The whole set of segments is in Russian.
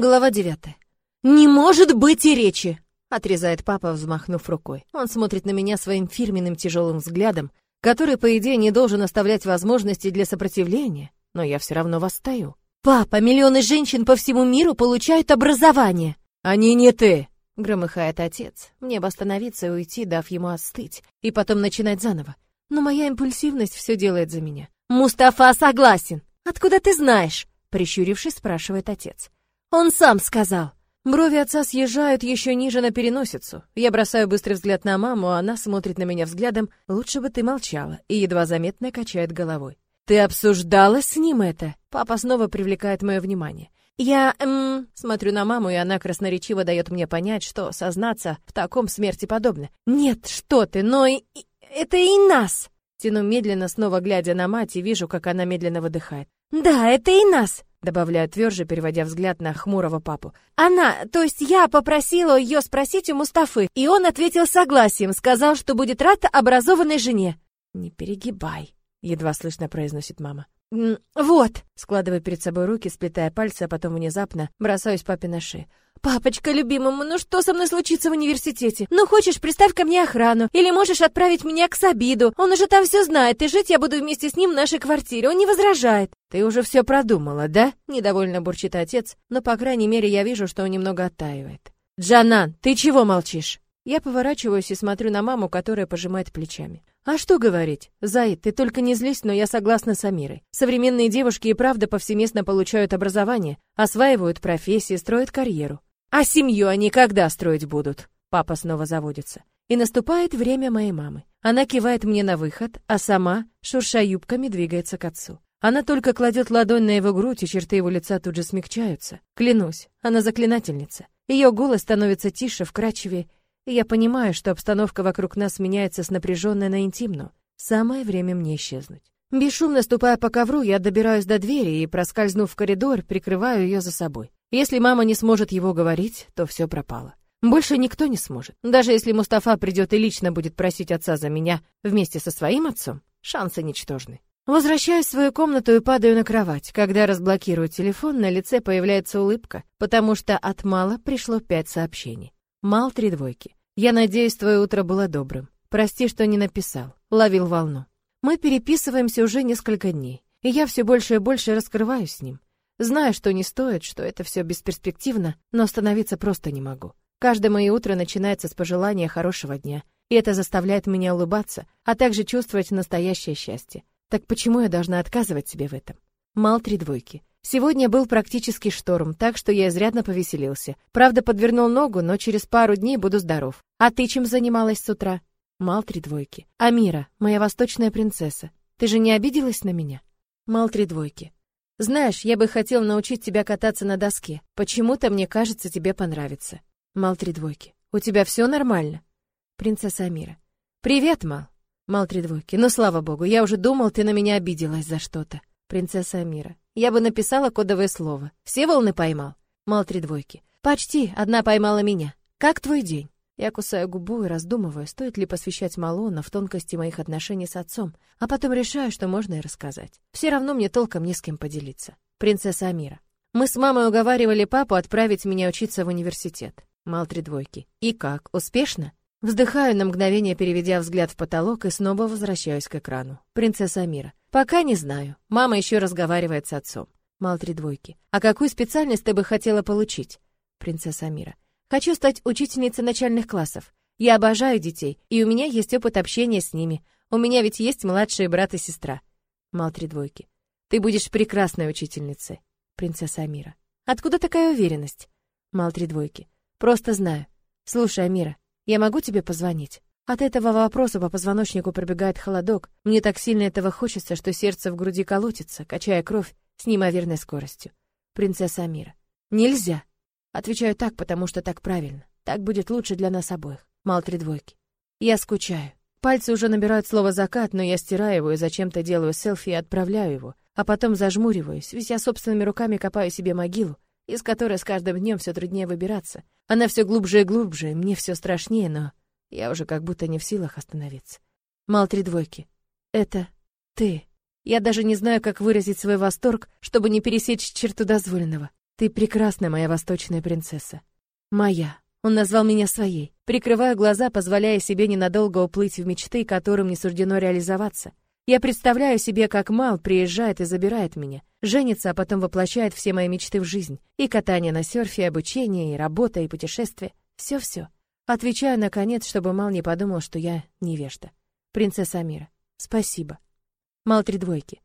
Глава девятая. «Не может быть и речи!» — отрезает папа, взмахнув рукой. Он смотрит на меня своим фирменным тяжелым взглядом, который, по идее, не должен оставлять возможности для сопротивления, но я все равно восстаю. «Папа, миллионы женщин по всему миру получают образование!» «Они не ты!» — громыхает отец. Мне бы остановиться и уйти, дав ему остыть, и потом начинать заново. Но моя импульсивность все делает за меня. «Мустафа согласен!» «Откуда ты знаешь?» — прищурившись, спрашивает отец. Он сам сказал. Брови отца съезжают еще ниже на переносицу. Я бросаю быстрый взгляд на маму, а она смотрит на меня взглядом «Лучше бы ты молчала» и едва заметно качает головой. «Ты обсуждала с ним это?» Папа снова привлекает мое внимание. Я, эм, смотрю на маму, и она красноречиво дает мне понять, что сознаться в таком смерти подобно. «Нет, что ты, но и, это и нас!» Тяну медленно, снова глядя на мать, и вижу, как она медленно выдыхает. «Да, это и нас!» добавляю тверже, переводя взгляд на хмурого папу. Она, то есть я попросила ее спросить у Мустафы, и он ответил согласием, сказал, что будет рад образованной жене. Не перегибай, едва слышно произносит мама. «Вот!» — складывая перед собой руки, сплетая пальцы, а потом внезапно бросаюсь папе на шею. «Папочка любимому, ну что со мной случится в университете? Ну хочешь, приставь ко мне охрану, или можешь отправить меня к Сабиду. Он уже там все знает, и жить я буду вместе с ним в нашей квартире, он не возражает». «Ты уже все продумала, да?» — недовольно бурчит отец, но, по крайней мере, я вижу, что он немного оттаивает. «Джанан, ты чего молчишь?» Я поворачиваюсь и смотрю на маму, которая пожимает плечами. А что говорить? Заид, ты только не злись, но я согласна с Амирой. Современные девушки и правда повсеместно получают образование, осваивают профессии, строят карьеру. А семью они когда строить будут? Папа снова заводится. И наступает время моей мамы. Она кивает мне на выход, а сама, шурша юбками, двигается к отцу. Она только кладет ладонь на его грудь, и черты его лица тут же смягчаются. Клянусь, она заклинательница. Ее голос становится тише, вкрадчивее, я понимаю, что обстановка вокруг нас меняется с напряженной на интимную. Самое время мне исчезнуть. Бесшумно ступая по ковру, я добираюсь до двери и, проскользнув в коридор, прикрываю ее за собой. Если мама не сможет его говорить, то все пропало. Больше никто не сможет. Даже если Мустафа придет и лично будет просить отца за меня вместе со своим отцом, шансы ничтожны. Возвращаюсь в свою комнату и падаю на кровать. Когда разблокирую телефон, на лице появляется улыбка, потому что от Мала пришло пять сообщений. Мал три двойки. Я надеюсь, твое утро было добрым. Прости, что не написал. Ловил волну. Мы переписываемся уже несколько дней, и я все больше и больше раскрываюсь с ним. Знаю, что не стоит, что это все бесперспективно, но остановиться просто не могу. Каждое мое утро начинается с пожелания хорошего дня, и это заставляет меня улыбаться, а также чувствовать настоящее счастье. Так почему я должна отказывать себе в этом? Мал три двойки. Сегодня был практически шторм, так что я изрядно повеселился. Правда, подвернул ногу, но через пару дней буду здоров. А ты чем занималась с утра? Мал три двойки. Амира, моя восточная принцесса, ты же не обиделась на меня? Мал три двойки. Знаешь, я бы хотел научить тебя кататься на доске. Почему-то мне кажется, тебе понравится. Мал три двойки. У тебя все нормально? Принцесса Амира. Привет, Мал. Мал три двойки. Ну, слава богу, я уже думал, ты на меня обиделась за что-то. Принцесса Амира. Я бы написала кодовое слово. Все волны поймал? Мал три двойки. Почти, одна поймала меня. Как твой день? Я кусаю губу и раздумываю, стоит ли посвящать Малона в тонкости моих отношений с отцом, а потом решаю, что можно и рассказать. Все равно мне толком не с кем поделиться. Принцесса Амира. Мы с мамой уговаривали папу отправить меня учиться в университет. Мал три двойки. И как, успешно? Вздыхаю на мгновение, переведя взгляд в потолок, и снова возвращаюсь к экрану. Принцесса Амира. Пока не знаю. Мама еще разговаривает с отцом. Мал три двойки. А какую специальность ты бы хотела получить? Принцесса Амира. Хочу стать учительницей начальных классов. Я обожаю детей, и у меня есть опыт общения с ними. У меня ведь есть младшие брат и сестра. Мал три двойки. Ты будешь прекрасной учительницей. Принцесса Амира. Откуда такая уверенность? Мал три двойки. Просто знаю. Слушай, Амира, я могу тебе позвонить? От этого вопроса по позвоночнику пробегает холодок. Мне так сильно этого хочется, что сердце в груди колотится, качая кровь с неимоверной скоростью. Принцесса Амира. Нельзя. Отвечаю так, потому что так правильно. Так будет лучше для нас обоих. Мал три двойки. Я скучаю. Пальцы уже набирают слово «закат», но я стираю его и зачем-то делаю селфи и отправляю его, а потом зажмуриваюсь, ведь я собственными руками копаю себе могилу, из которой с каждым днем все труднее выбираться. Она все глубже и глубже, и мне все страшнее, но я уже как будто не в силах остановиться. Мал три двойки. Это ты. Я даже не знаю, как выразить свой восторг, чтобы не пересечь черту дозволенного. Ты прекрасная моя восточная принцесса. Моя. Он назвал меня своей. Прикрываю глаза, позволяя себе ненадолго уплыть в мечты, которым не суждено реализоваться. Я представляю себе, как Мал приезжает и забирает меня, женится, а потом воплощает все мои мечты в жизнь. И катание на серфе, и обучение, и работа, и путешествие. Все-все. Отвечаю, наконец, чтобы Мал не подумал, что я невежда. Принцесса Амира. Спасибо. Мал три двойки.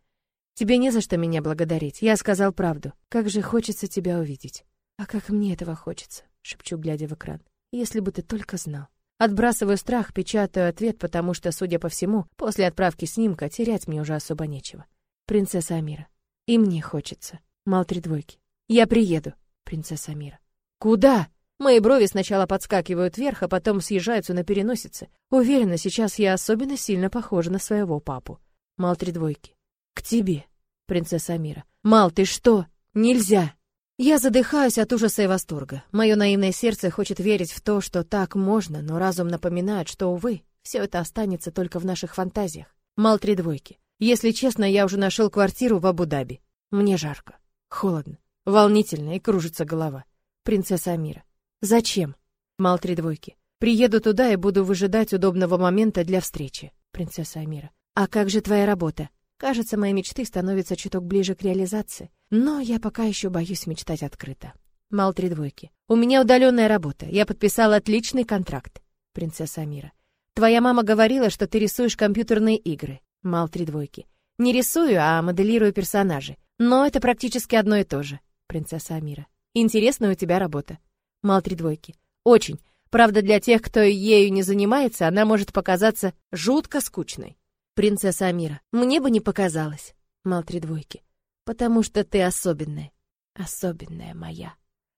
Тебе не за что меня благодарить. Я сказал правду. Как же хочется тебя увидеть. А как мне этого хочется шепчу, глядя в экран. Если бы ты только знал. Отбрасываю страх, печатаю ответ, потому что, судя по всему, после отправки снимка терять мне уже особо нечего. Принцесса Амира. И мне хочется. Мал три двойки. Я приеду. Принцесса Амира. Куда? Мои брови сначала подскакивают вверх, а потом съезжаются на переносице. Уверена, сейчас я особенно сильно похожа на своего папу. Мал три двойки. К тебе, принцесса Амира. Мал, ты что? Нельзя. Я задыхаюсь от ужаса и восторга. Мое наивное сердце хочет верить в то, что так можно, но разум напоминает, что, увы, все это останется только в наших фантазиях. Мал три двойки. Если честно, я уже нашел квартиру в Абу-Даби. Мне жарко, холодно, волнительно и кружится голова. Принцесса Амира. Зачем? Мал три двойки. Приеду туда и буду выжидать удобного момента для встречи. Принцесса Амира. А как же твоя работа? Кажется, мои мечты становятся чуток ближе к реализации, но я пока еще боюсь мечтать открыто. Мал три двойки. У меня удаленная работа. Я подписала отличный контракт. Принцесса Амира. Твоя мама говорила, что ты рисуешь компьютерные игры. Мал три двойки. Не рисую, а моделирую персонажей. Но это практически одно и то же. Принцесса Амира. Интересная у тебя работа. Мал три двойки. Очень. Правда, для тех, кто ею не занимается, она может показаться жутко скучной. Принцесса Амира, мне бы не показалось. Мал три двойки. Потому что ты особенная. Особенная моя.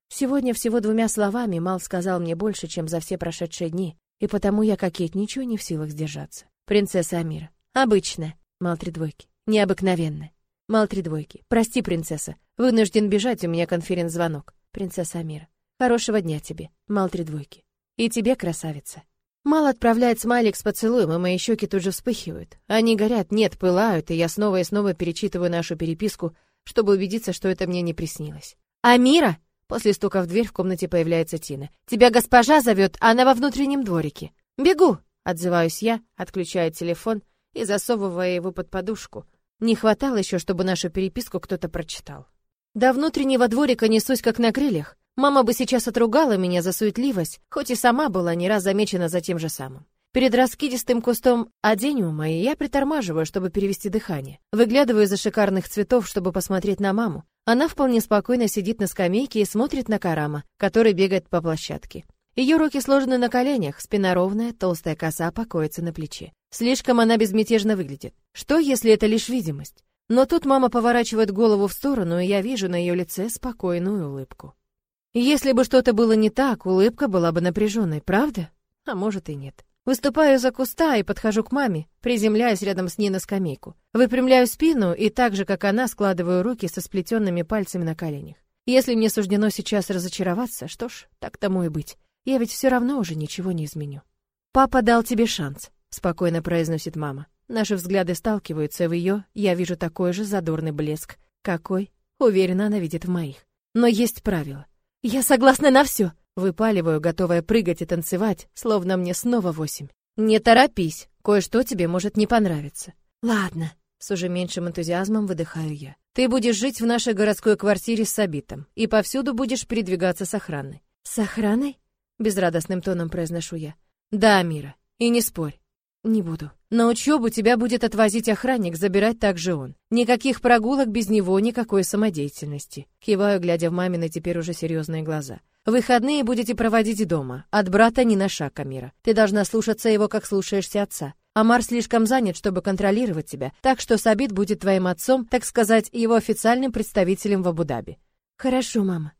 Сегодня всего двумя словами Мал сказал мне больше, чем за все прошедшие дни, и потому я кокетничаю не в силах сдержаться. Принцесса Амира. Обычная. Мал три двойки. Необыкновенная. Мал три двойки. Прости, принцесса. Вынужден бежать, у меня конференц-звонок. Принцесса Амира. Хорошего дня тебе. Мал три двойки. И тебе, красавица. Мало отправляет смайлик с поцелуем, и мои щеки тут же вспыхивают. Они горят, нет, пылают, и я снова и снова перечитываю нашу переписку, чтобы убедиться, что это мне не приснилось. «Амира!» После стука в дверь в комнате появляется Тина. «Тебя госпожа зовет, она во внутреннем дворике». «Бегу!» — отзываюсь я, отключая телефон и засовывая его под подушку. Не хватало еще, чтобы нашу переписку кто-то прочитал. До внутреннего дворика несусь как на крыльях. Мама бы сейчас отругала меня за суетливость, хоть и сама была не раз замечена за тем же самым. Перед раскидистым кустом адениума я притормаживаю, чтобы перевести дыхание. Выглядываю за шикарных цветов, чтобы посмотреть на маму. Она вполне спокойно сидит на скамейке и смотрит на Карама, который бегает по площадке. Ее руки сложены на коленях, спина ровная, толстая коса покоится на плече. Слишком она безмятежно выглядит. Что, если это лишь видимость? Но тут мама поворачивает голову в сторону, и я вижу на ее лице спокойную улыбку. Если бы что-то было не так, улыбка была бы напряженной, правда? А может и нет. Выступаю за куста и подхожу к маме, приземляюсь рядом с ней на скамейку. Выпрямляю спину и так же, как она, складываю руки со сплетенными пальцами на коленях. Если мне суждено сейчас разочароваться, что ж, так тому и быть. Я ведь все равно уже ничего не изменю. «Папа дал тебе шанс», — спокойно произносит мама. Наши взгляды сталкиваются, в ее я вижу такой же задорный блеск, какой, уверена, она видит в моих. Но есть правило. «Я согласна на все!» Выпаливаю, готовая прыгать и танцевать, словно мне снова восемь. «Не торопись, кое-что тебе может не понравиться». «Ладно», — с уже меньшим энтузиазмом выдыхаю я. «Ты будешь жить в нашей городской квартире с Сабитом и повсюду будешь передвигаться с охраной». «С охраной?» — безрадостным тоном произношу я. «Да, Мира, и не спорь. Не буду. На учебу тебя будет отвозить охранник, забирать также он. Никаких прогулок без него, никакой самодеятельности. Киваю, глядя в мамины теперь уже серьезные глаза. Выходные будете проводить дома. От брата ни на шаг, Амира. Ты должна слушаться его, как слушаешься отца. Амар слишком занят, чтобы контролировать тебя, так что Сабит будет твоим отцом, так сказать, его официальным представителем в Абу-Даби. Хорошо, мама.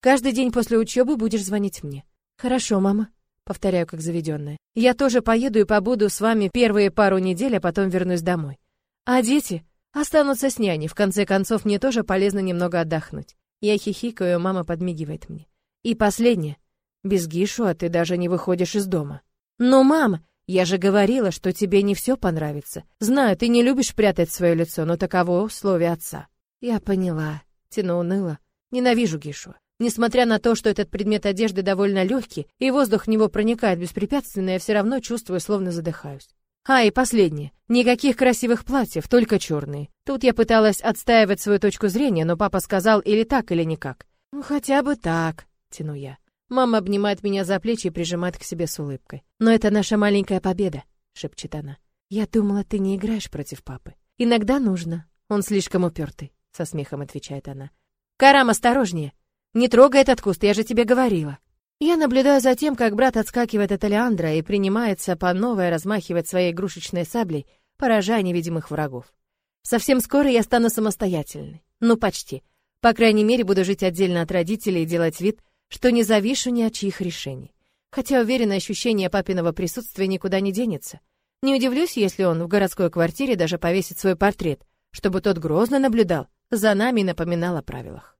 Каждый день после учебы будешь звонить мне. Хорошо, мама повторяю как заведенная. Я тоже поеду и побуду с вами первые пару недель, а потом вернусь домой. А дети останутся с няней. В конце концов, мне тоже полезно немного отдохнуть. Я хихикаю, мама подмигивает мне. И последнее. Без Гишуа ты даже не выходишь из дома. Но, мама, я же говорила, что тебе не все понравится. Знаю, ты не любишь прятать свое лицо, но таково условие отца. Я поняла. Тяну уныло. Ненавижу Гишу. Несмотря на то, что этот предмет одежды довольно легкий, и воздух в него проникает беспрепятственно, я все равно чувствую, словно задыхаюсь. А, и последнее. Никаких красивых платьев, только черные. Тут я пыталась отстаивать свою точку зрения, но папа сказал или так, или никак. Ну, хотя бы так, тяну я. Мама обнимает меня за плечи и прижимает к себе с улыбкой. Но это наша маленькая победа, шепчет она. Я думала, ты не играешь против папы. Иногда нужно. Он слишком упертый, со смехом отвечает она. Карам, осторожнее. Не трогай этот куст, я же тебе говорила. Я наблюдаю за тем, как брат отскакивает от Алеандра и принимается по новой размахивать своей игрушечной саблей, поражая невидимых врагов. Совсем скоро я стану самостоятельной. Ну, почти. По крайней мере, буду жить отдельно от родителей и делать вид, что не завишу ни от чьих решений. Хотя, уверена, ощущение папиного присутствия никуда не денется. Не удивлюсь, если он в городской квартире даже повесит свой портрет, чтобы тот грозно наблюдал за нами и напоминал о правилах.